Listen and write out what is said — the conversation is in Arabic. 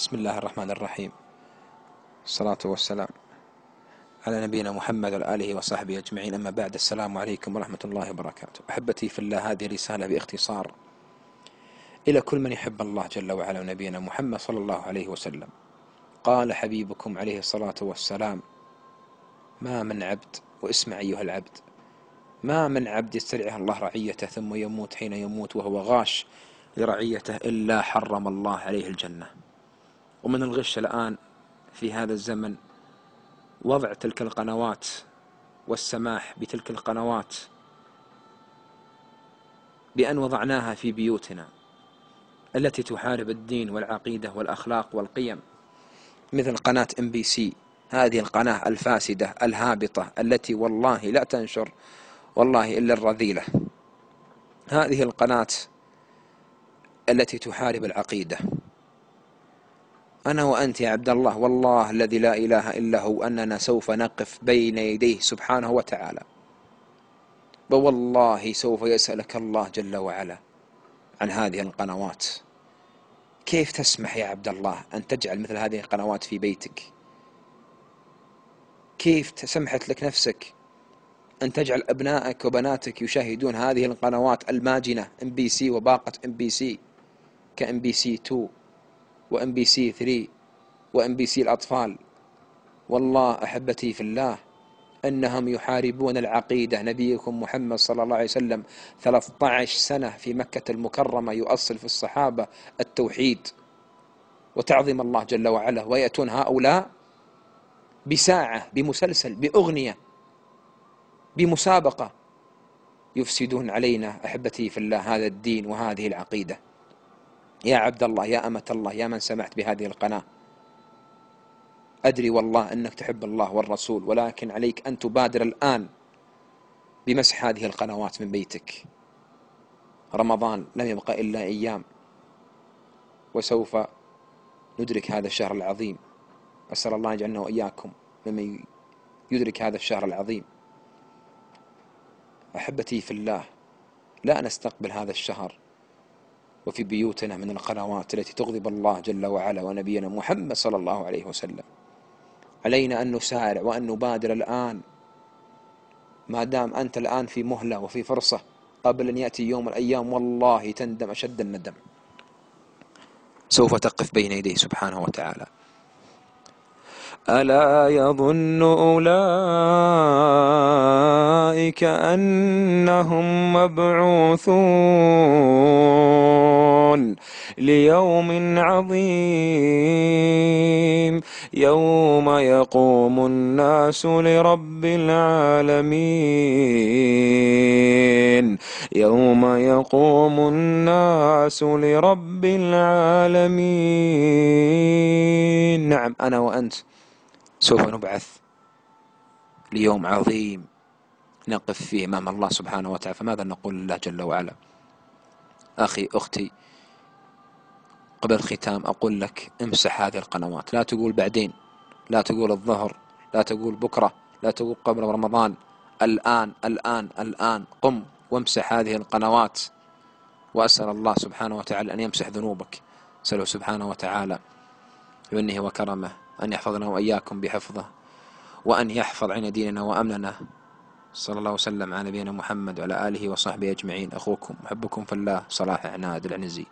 بسم الله الرحمن الرحيم. الصلاة والسلام على نبينا محمد وعلى آله وصحبه أجمعين. أما بعد السلام عليكم ورحمة الله وبركاته. أحبتي في الله هذه رسالة باختصار إلى كل من يحب الله جل وعلا ونبينا محمد صلى الله عليه وسلم. قال حبيبكم عليه الصلاة والسلام ما من عبد؟ واسمع أيها العبد ما من عبد يسترعه الله رعيته ثم يموت حين يموت وهو غاش لرعيته إلا حرم الله عليه الجنة. ومن الغش الآن في هذا الزمن وضع تلك القنوات والسماح بتلك القنوات بأن وضعناها في بيوتنا التي تحارب الدين والعقيدة والأخلاق والقيم مثل قناة إم بي سي. هذه القناة الفاسدة الهابطة التي والله لا تنشر والله إلا الرذيلة. هذه القناة التي تحارب العقيدة. أنا وأنت يا عبد الله والله الذي لا إله إلا هو أننا سوف نقف بين يديه سبحانه وتعالى. ووالله سوف يسألك الله جل وعلا عن هذه القنوات. كيف تسمح يا عبد الله أن تجعل مثل هذه القنوات في بيتك؟ كيف سمحت لك نفسك أن تجعل أبنائك وبناتك يشاهدون هذه القنوات الماجنة إم بي سي وباقة إم بي سي كإم بي سي 2 وام بي سي 3 وام بي سي الأطفال. والله أحبتي في الله أنهم يحاربون العقيدة. نبيكم محمد صلى الله عليه وسلم 13 سنة في مكة المكرمة يؤصل في الصحابة التوحيد. وتعظيم الله جل وعلا. ويأتون هؤلاء بساعة بمسلسل بأغنية بمسابقة يفسدون علينا. أحبتي في الله هذا الدين وهذه العقيدة. يا عبد الله يا أمة الله يا من سمعت بهذه القناة. أدري والله أنك تحب الله والرسول ولكن عليك أن تبادر الآن بمسح هذه القنوات من بيتك. رمضان لم يبقى إلا أيام وسوف ندرك هذا الشهر العظيم. أسأل الله يجعلنا وإياكم ممن يدرك هذا الشهر العظيم. أحبتي في الله لا نستقبل هذا الشهر وفي بيوتنا من القنوات التي تغضب الله جل وعلا ونبينا محمد صلى الله عليه وسلم. علينا أن نسارع وأن نبادر الآن. ما دام أنت الآن في مهلة وفي فرصة قبل أن يأتي يوم الأيام والله تندم أشد الندم. سوف تقف بين يديه سبحانه وتعالى. ألا يظن أولئك أنهم مبعوثون ليوم عظيم. يوم يقوم الناس لرب العالمين. يوم يقوم الناس لرب العالمين. نعم أنا وأنت. سوف نبعث ليوم عظيم نقف فيه أمام الله سبحانه وتعالى. فماذا نقول لله جل وعلا؟ أخي أختي قبل الختام أقول لك امسح هذه القنوات. لا تقول بعدين لا تقول الظهر لا تقول بكرة لا تقول قبل رمضان. الآن الآن الآن قم وامسح هذه القنوات. وأسأل الله سبحانه وتعالى أن يمسح ذنوبك. أسأله سبحانه وتعالى بمنه وكرمه. أن يحفظنا وإياكم بحفظه وأن يحفظ عين ديننا وأمننا. صلى الله وسلم على نبينا محمد وعلى آله وصحبه أجمعين. أخوكم أحبكم في الله. صلاح عناد العنزي.